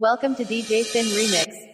Welcome to DJ Sin Remix.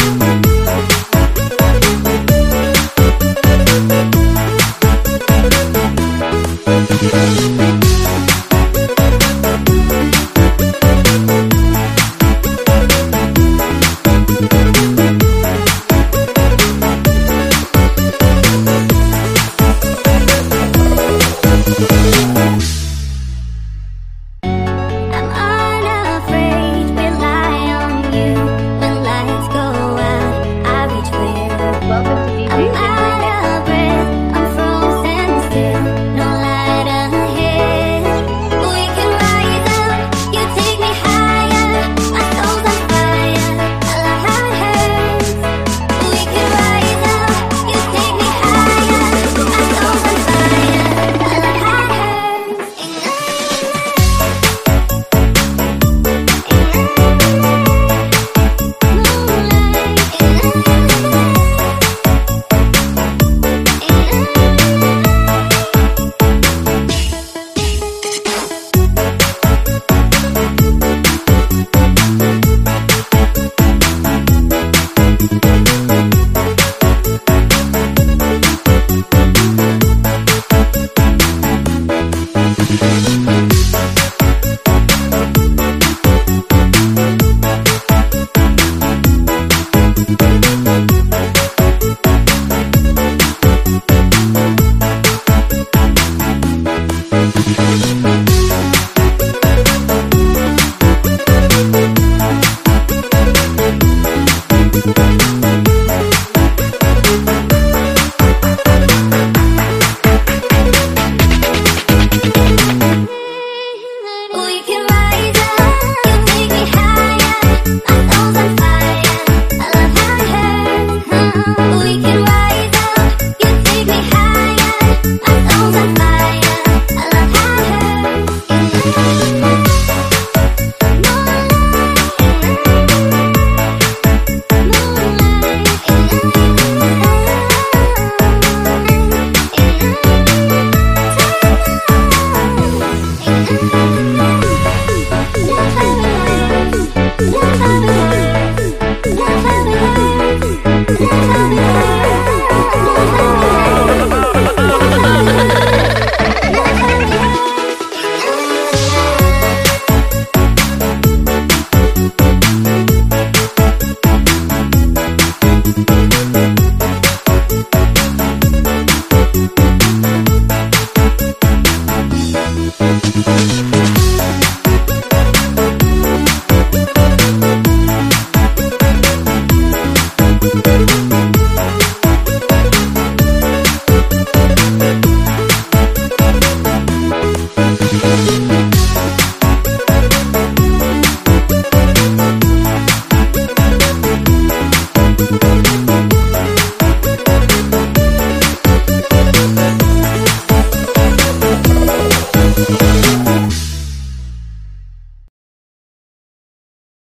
We can